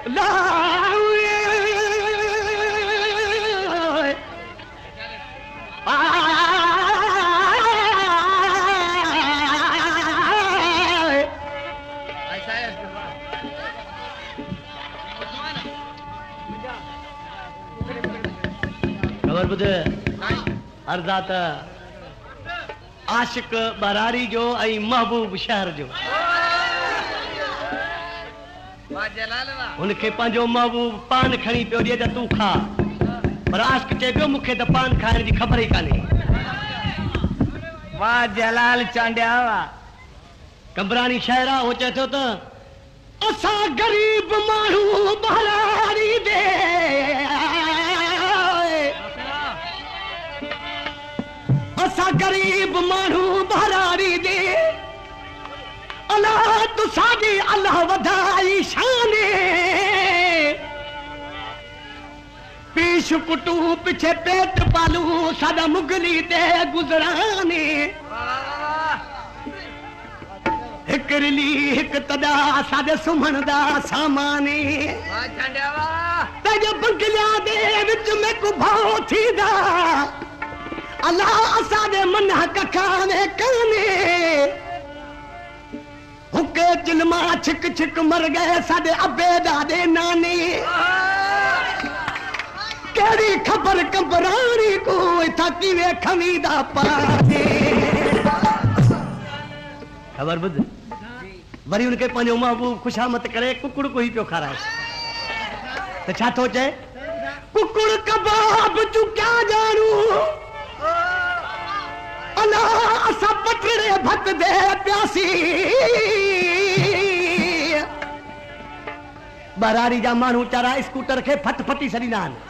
ख़बर ॿुध अर्ज़ा त आशिक बरारी जो महबूब शहर जो। हुनखे पंहिंजो महबूब पान खणी पियो ॾिए त तूं खा पर आशिक चए पियो मूंखे त पान खाइण जी ख़बर ई कान्हे। वाह जलाल चांडिया कंबरानी शहर आहे उहो चए थो त असां ग़रीब माण्हू बरारी दे असां ग़रीब माण्हू बरारी दे अलाह तूं साॻी पीश कुटू पिछे पेट पालू, साडा मुगली ते गुज़राने। तॾा साडे सुम्हण दा सामाने। बंगलिया दे विच में को भाव थींदा। अलाह असांजे मन कखाने हुके चिलमा छिक छिक मर गए साडे अबे दादे नाने। कहिड़ी ख़बर कंबराणी को थकी वे खमीदा पाने ख़बर ॿुध वरी हुनखे पंहिंजो महबूब खुशामत करे कुकुड़ को ई पियो खाराए। त छा थो चए? कुकुड़ कबाब तूं क्या ॼाणू अला असां पटड़े भत दे प्यासी। बरारी जा माण्हू चारा स्कूटर खे फट फटी छॾींदा आहिनि।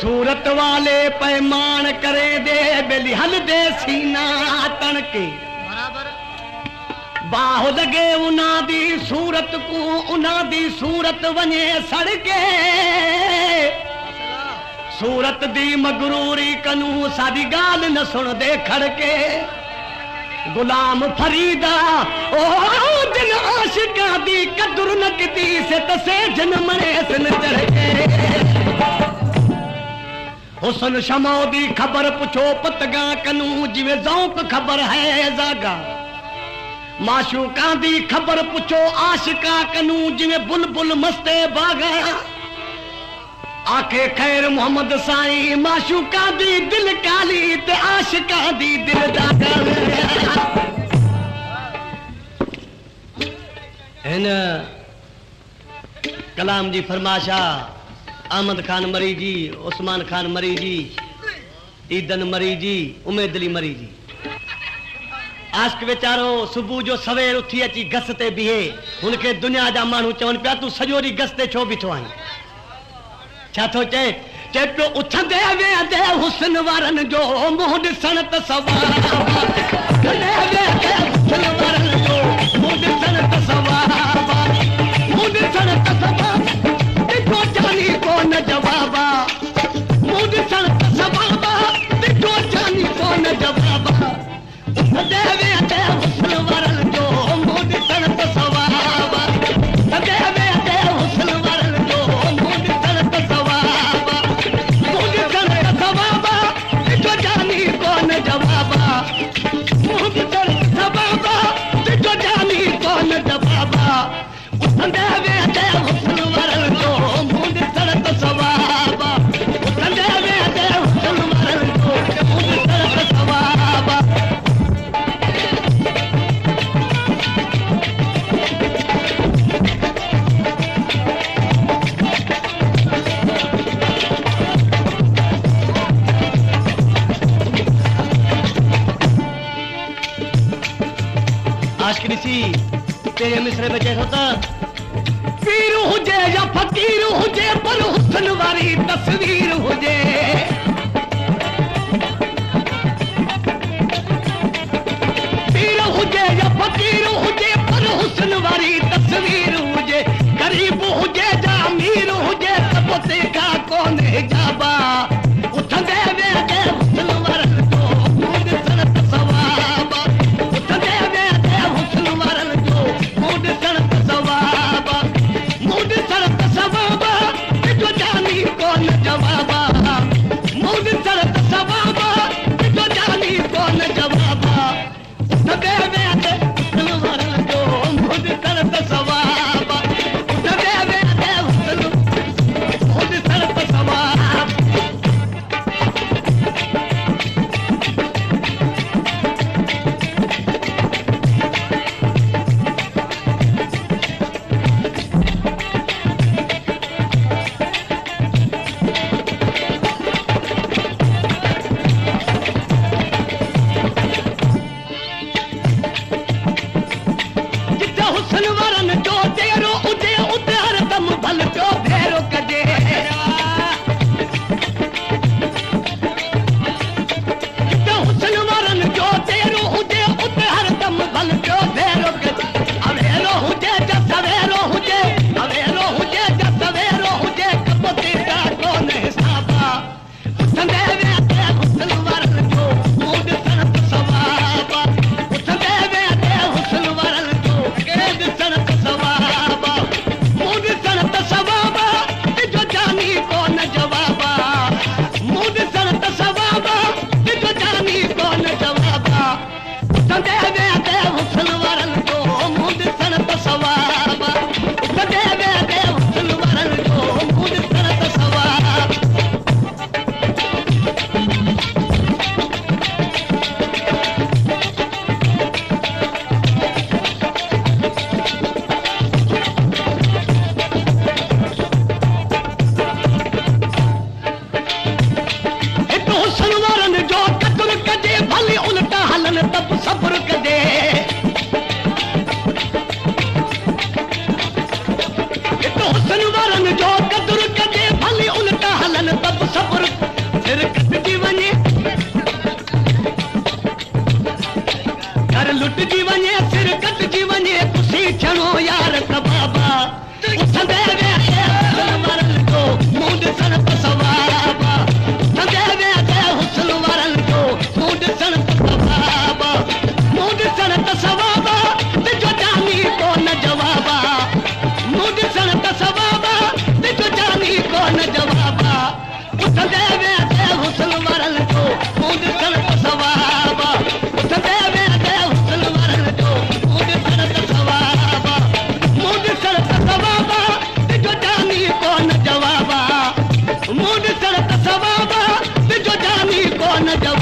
सूरत वाले पैमान करे दे बेली दे सीना तणके बाह लगे उना दी सूरत को उना दी सूरत वञे सड़के। सूरत दी मगरूरी कनू साडी ॻाल्हि न सुण दे खड़के। गुलाम फरीदा ओ दिल आशिका दी कदुर न किती से तसे जन मरे सन चढ़के। हुसन शमो दी खबर पुछो पतगा कनू जिਵੇਂ ज़ौक खबर है जागा। माशूका दी खबर पुछो, आशिका कनू जिਵੇਂ बुलबुल मस्ते बागा। आखे खैर मोहम्मद साईं, माशूका दी दिल काली ते आशिका दी दिल दागा हिन, कलाम जी फरमाशा अहमद खान मरी जी, उस्मान खान मरी जी, ईदन मरी जी, उमेद अली मरी जी। आशिक वीचारो, सुबुह जो सवेर उथी अची, गस ते बीहे। हुनखे दुनिया जा माण्हू चवनि पिया, तूं सॼो ॾींहुं गस ते छो बीठो आहीं? छा थो चए? चए पियो, उथंदे वेहंदे हुसन वारनि जो मुंहुं ॾिसण त सवार उथंदे वेहंदे हुस्न वारनि जो मुंहुं फकीर हुजे पर हुस्न वारी तस्वीर हुजे। पीर हुजे या फकीर हुजे पर हुस्न वारी तस्वीर हुजे। गरीब हुजे या अमीर हुजे सबसे का कोने जाबा libertad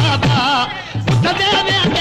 बाबा उठ देवे